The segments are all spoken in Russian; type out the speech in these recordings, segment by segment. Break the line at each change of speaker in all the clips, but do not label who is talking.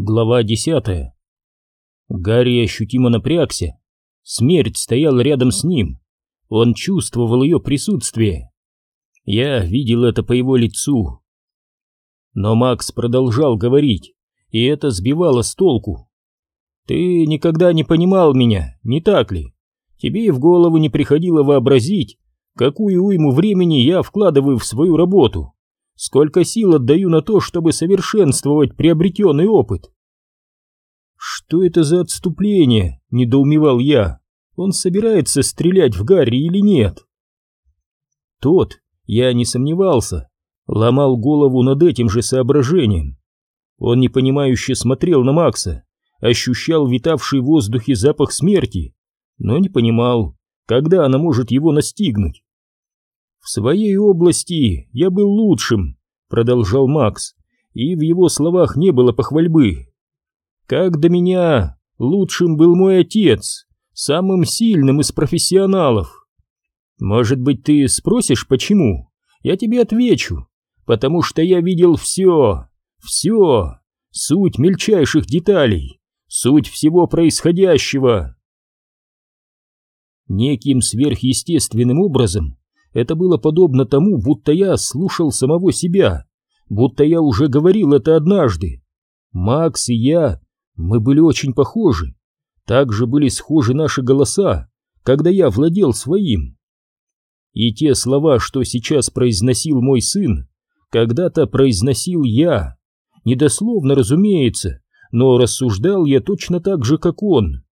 Глава десятая. Гарри ощутимо напрягся. Смерть стояла рядом с ним. Он чувствовал ее присутствие. Я видел это по его лицу. Но Макс продолжал говорить, и это сбивало с толку. «Ты никогда не понимал меня, не так ли? Тебе и в голову не приходило вообразить, какую уйму времени я вкладываю в свою работу сколько сил отдаю на то, чтобы совершенствовать приобретенный опыт. Что это за отступление? Недоумевал я. Он собирается стрелять в Гарри или нет? Тот, я не сомневался, ломал голову над этим же соображением. Он непонимающе смотрел на Макса, ощущал витавший в воздухе запах смерти, но не понимал, когда она может его настигнуть. «В своей области я был лучшим», — продолжал Макс, и в его словах не было похвальбы. «Как до меня лучшим был мой отец, самым сильным из профессионалов. Может быть, ты спросишь, почему? Я тебе отвечу. Потому что я видел все, все, суть мельчайших деталей, суть всего происходящего». Неким сверхъестественным образом это было подобно тому, будто я слушал самого себя, будто я уже говорил это однажды. Макс и я, мы были очень похожи. Также были схожи наши голоса, когда я владел своим. И те слова, что сейчас произносил мой сын, когда-то произносил я. Недословно, разумеется, но рассуждал я точно так же, как он.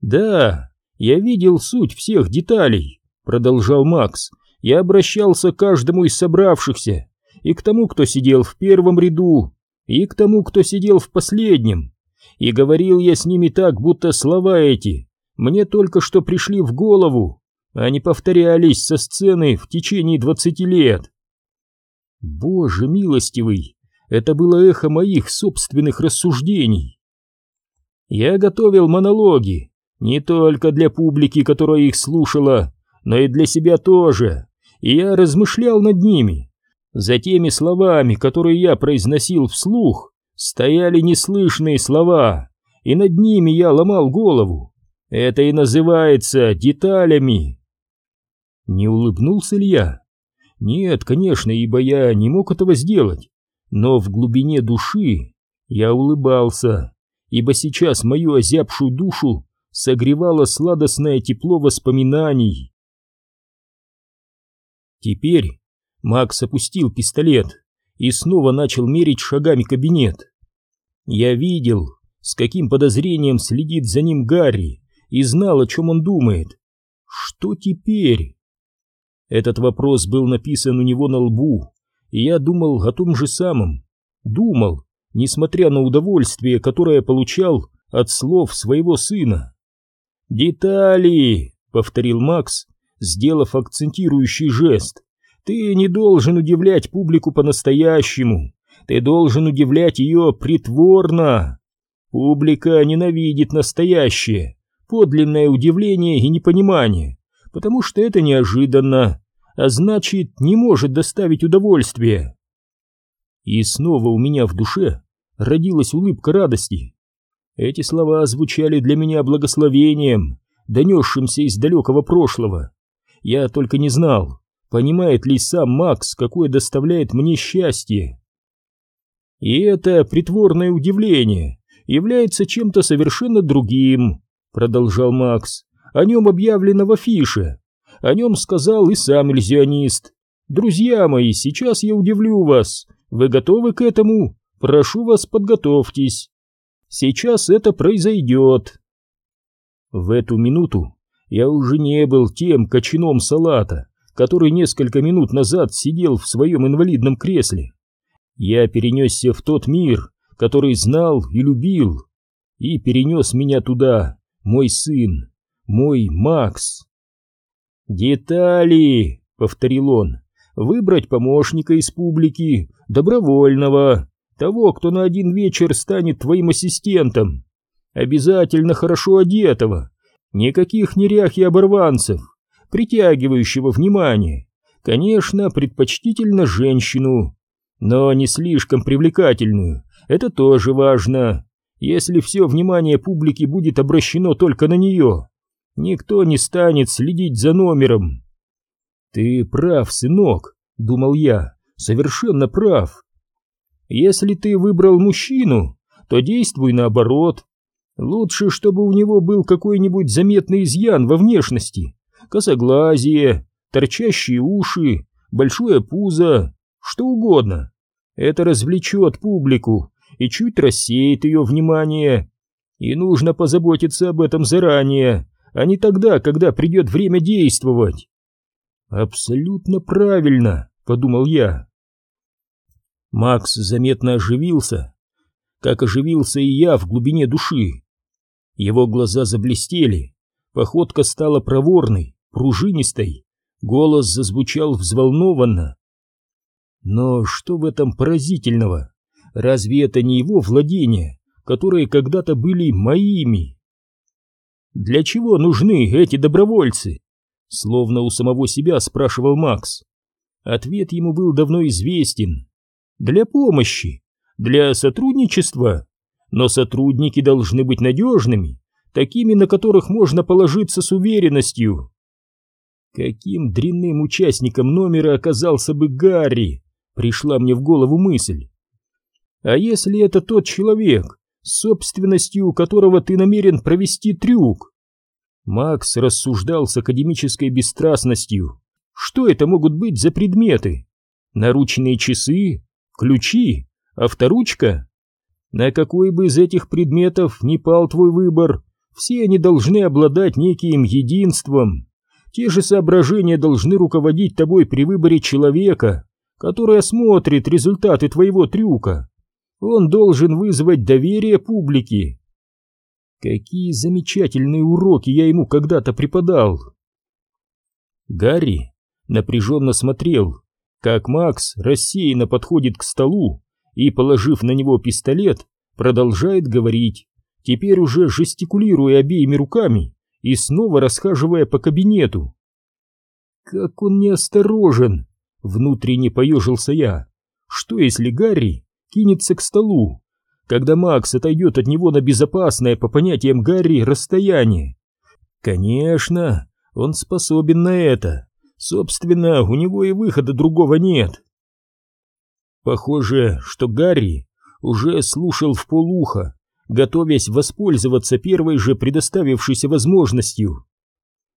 Да, я видел суть всех деталей, продолжал Макс, я обращался к каждому из собравшихся, и к тому, кто сидел в первом ряду, и к тому, кто сидел в последнем, и говорил я с ними так, будто слова эти мне только что пришли в голову, они повторялись со сцены в течение двадцати лет. Боже милостивый, это было эхо моих собственных рассуждений. Я готовил монологи, не только для публики, которая их слушала, но и для себя тоже, и я размышлял над ними. За теми словами, которые я произносил вслух, стояли неслышные слова, и над ними я ломал голову. Это и называется деталями. Не улыбнулся ли я? Нет, конечно, ибо я не мог этого сделать, но в глубине души я улыбался, ибо сейчас мою озябшую душу согревало сладостное тепло воспоминаний. Теперь Макс опустил пистолет и снова начал мерить шагами кабинет. Я видел, с каким подозрением следит за ним Гарри, и знал, о чем он думает. Что теперь? Этот вопрос был написан у него на лбу, и я думал о том же самом. Думал, несмотря на удовольствие, которое получал от слов своего сына. «Детали!» — повторил Макс, сделав акцентирующий жест. «Ты не должен удивлять публику по-настоящему. Ты должен удивлять ее притворно. Публика ненавидит настоящее, подлинное удивление и непонимание, потому что это неожиданно, а значит, не может доставить удовольствия». И снова у меня в душе родилась улыбка радости. Эти слова звучали для меня благословением, донесшимся из далекого прошлого. Я только не знал, понимает ли сам Макс, какое доставляет мне счастье. И это притворное удивление является чем-то совершенно другим, продолжал Макс. О нем объявлено в афише. О нем сказал и сам иллюзионист. Друзья мои, сейчас я удивлю вас. Вы готовы к этому? Прошу вас, подготовьтесь. Сейчас это произойдет. В эту минуту я уже не был тем кочаном салата, который несколько минут назад сидел в своем инвалидном кресле. Я перенесся в тот мир, который знал и любил, и перенес меня туда, мой сын, мой Макс. «Детали!» — повторил он. «Выбрать помощника из публики, добровольного, того, кто на один вечер станет твоим ассистентом, обязательно хорошо одетого, Никаких нерях и оборванцев, притягивающего внимание. Конечно, предпочтительно женщину. но не слишком привлекательную. Это тоже важно. Если все внимание публики будет обращено только на нее, никто не станет следить за номером. Ты прав, сынок, думал я, совершенно прав. Если ты выбрал мужчину, то действуй наоборот. Лучше, чтобы у него был какой-нибудь заметный изъян во внешности. Косоглазие, торчащие уши, большое пузо, что угодно. Это развлечет публику и чуть рассеет ее внимание. И нужно позаботиться об этом заранее, а не тогда, когда придет время действовать. Абсолютно правильно, подумал я. Макс заметно оживился, как оживился и я в глубине души. Его глаза заблестели, походка стала проворной, пружинистой, голос зазвучал взволнованно. Но что в этом поразительного? Разве это не его владения, которые когда-то были моими? Для чего нужны эти добровольцы? Словно у самого себя спрашивал Макс. Ответ ему был давно известен. Для помощи, для сотрудничества. Но сотрудники должны быть надежными, такими, на которых можно положиться с уверенностью. Каким дрянным участником номера оказался бы Гарри, пришла мне в голову мысль. А если это тот человек, с собственностью которого ты намерен провести трюк? Макс рассуждал с академической бесстрастностью. Что это могут быть за предметы? Наручные часы? Ключи? Авторучка? На какой бы из этих предметов ни пал твой выбор, все они должны обладать неким единством. Те же соображения должны руководить тобой при выборе человека, который осмотрит результаты твоего трюка. Он должен вызвать доверие публики. Какие замечательные уроки я ему когда-то преподал. Гарри напряженно смотрел, как Макс рассеянно подходит к столу и, положив на него пистолет, продолжает говорить, теперь уже жестикулируя обеими руками и снова расхаживая по кабинету. Как он неосторожен! Внутренне поежился я. Что если Гарри кинется к столу, когда Макс отойдет от него на безопасное по понятиям Гарри расстояние? Конечно, он способен на это. Собственно, у него и выхода другого нет. Похоже, что Гарри уже слушал в полуха, готовясь воспользоваться первой же предоставившейся возможностью.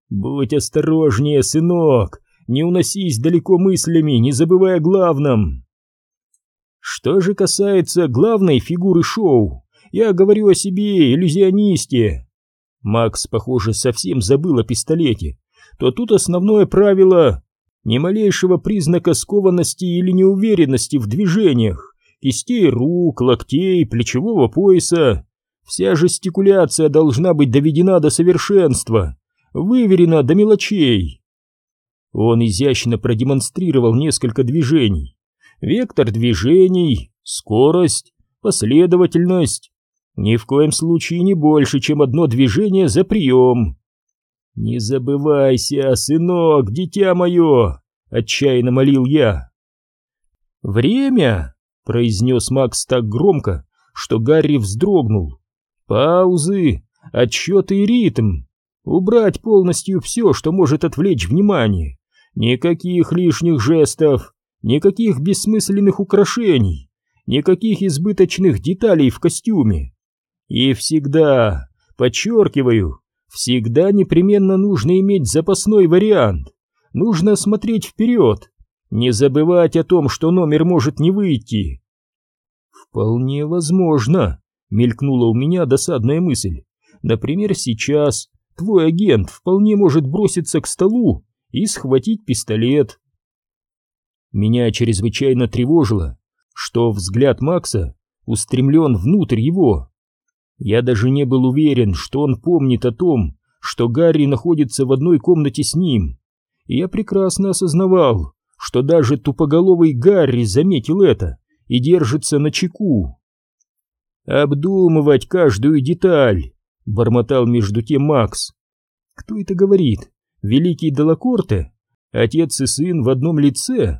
«Будь осторожнее, сынок, не уносись далеко мыслями, не забывая о главном». Что же касается главной фигуры шоу, я говорю о себе, иллюзионисте. Макс, похоже, совсем забыл о пистолете то тут основное правило — ни малейшего признака скованности или неуверенности в движениях, кистей рук, локтей, плечевого пояса. Вся жестикуляция должна быть доведена до совершенства, выверена до мелочей. Он изящно продемонстрировал несколько движений. Вектор движений, скорость, последовательность. Ни в коем случае не больше, чем одно движение за прием. «Не забывайся, сынок, дитя мое!» — отчаянно молил я. «Время!» — произнес Макс так громко, что Гарри вздрогнул. «Паузы, отсчеты и ритм. Убрать полностью все, что может отвлечь внимание. Никаких лишних жестов, никаких бессмысленных украшений, никаких избыточных деталей в костюме. И всегда, подчеркиваю, Всегда непременно нужно иметь запасной вариант. Нужно смотреть вперед, не забывать о том, что номер может не выйти. Вполне возможно, мелькнула у меня досадная мысль. Например, сейчас твой агент вполне может броситься к столу и схватить пистолет. Меня чрезвычайно тревожило, что взгляд Макса устремлен внутрь его, я даже не был уверен, что он помнит о том, что Гарри находится в одной комнате с ним. Я прекрасно осознавал, что даже тупоголовый Гарри заметил это и держится на чеку. «Обдумывать каждую деталь», — бормотал между тем Макс. «Кто это говорит? Великий Делакорте? Отец и сын в одном лице?»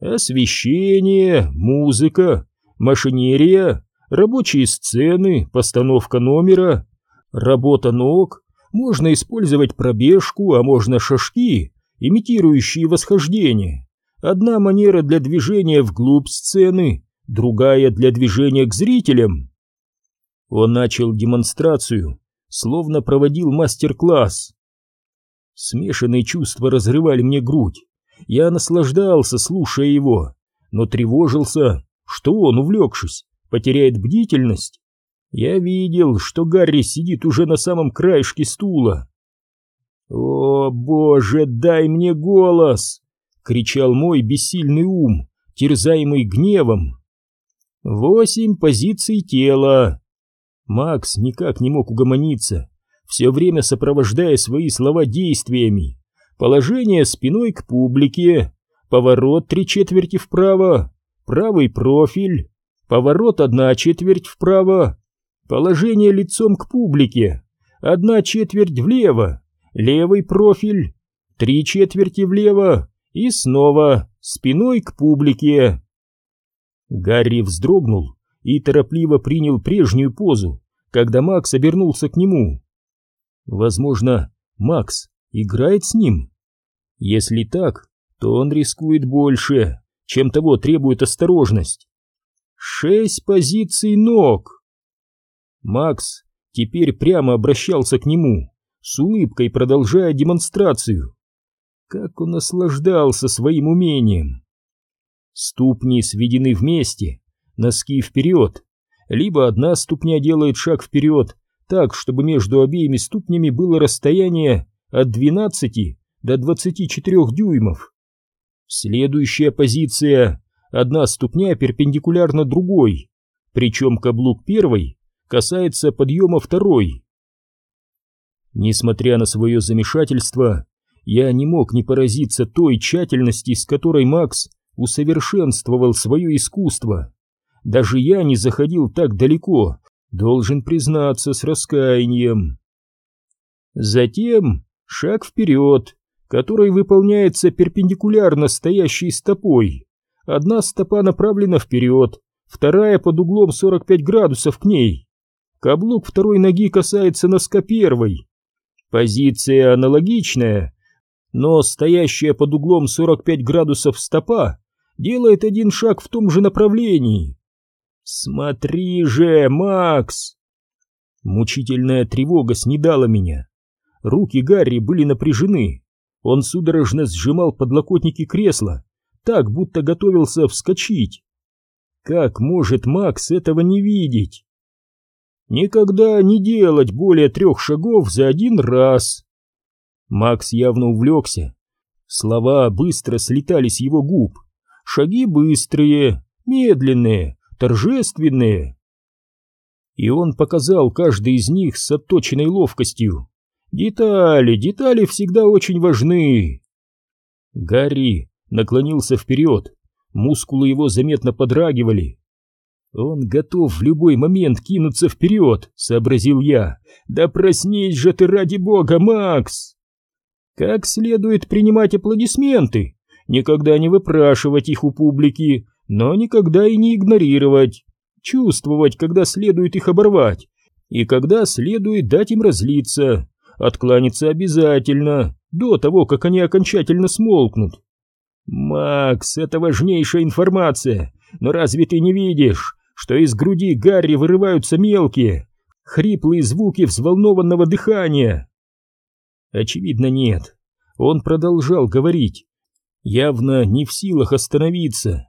Освещение, музыка, машинерия, рабочие сцены, постановка номера, работа ног, можно использовать пробежку, а можно шажки, имитирующие восхождение. Одна манера для движения вглубь сцены, другая для движения к зрителям. Он начал демонстрацию, словно проводил мастер-класс. Смешанные чувства разрывали мне грудь. Я наслаждался, слушая его, но тревожился, что он, увлекшись, потеряет бдительность. Я видел, что Гарри сидит уже на самом краешке стула. «О, боже, дай мне голос!» — кричал мой бессильный ум, терзаемый гневом. «Восемь позиций тела!» Макс никак не мог угомониться, все время сопровождая свои слова действиями. Положение спиной к публике, поворот три четверти вправо, правый профиль, поворот одна четверть вправо, положение лицом к публике, одна четверть влево, левый профиль, три четверти влево и снова спиной к публике. Гарри вздрогнул и торопливо принял прежнюю позу, когда Макс обернулся к нему. Возможно, Макс играет с ним? Если так, то он рискует больше, чем того требует осторожность. Шесть позиций ног. Макс теперь прямо обращался к нему, с улыбкой продолжая демонстрацию. Как он наслаждался своим умением. Ступни сведены вместе, носки вперед. Либо одна ступня делает шаг вперед, так, чтобы между обеими ступнями было расстояние от 12 до 24 дюймов. Следующая позиция – одна ступня перпендикулярна другой, причем каблук первой касается подъема второй. Несмотря на свое замешательство, я не мог не поразиться той тщательности, с которой Макс усовершенствовал свое искусство. Даже я не заходил так далеко, должен признаться с раскаянием. Затем шаг вперед, который выполняется перпендикулярно стоящей стопой. Одна стопа направлена вперед, вторая под углом 45 градусов к ней. Каблук второй ноги касается носка первой. Позиция аналогичная, но стоящая под углом 45 градусов стопа делает один шаг в том же направлении. «Смотри же, Макс!» Мучительная тревога снедала меня. Руки Гарри были напряжены. Он судорожно сжимал подлокотники кресла, так, будто готовился вскочить. Как может Макс этого не видеть? Никогда не делать более трех шагов за один раз. Макс явно увлекся. Слова быстро слетали с его губ. Шаги быстрые, медленные, торжественные. И он показал каждый из них с отточенной ловкостью. Детали, детали всегда очень важны. Гарри наклонился вперед, мускулы его заметно подрагивали. Он готов в любой момент кинуться вперед, сообразил я. Да проснись же ты ради бога, Макс! Как следует принимать аплодисменты, никогда не выпрашивать их у публики, но никогда и не игнорировать, чувствовать, когда следует их оборвать, и когда следует дать им разлиться, откланяться обязательно, до того, как они окончательно смолкнут. «Макс, это важнейшая информация, но разве ты не видишь, что из груди Гарри вырываются мелкие, хриплые звуки взволнованного дыхания?» Очевидно, нет. Он продолжал говорить, явно не в силах остановиться.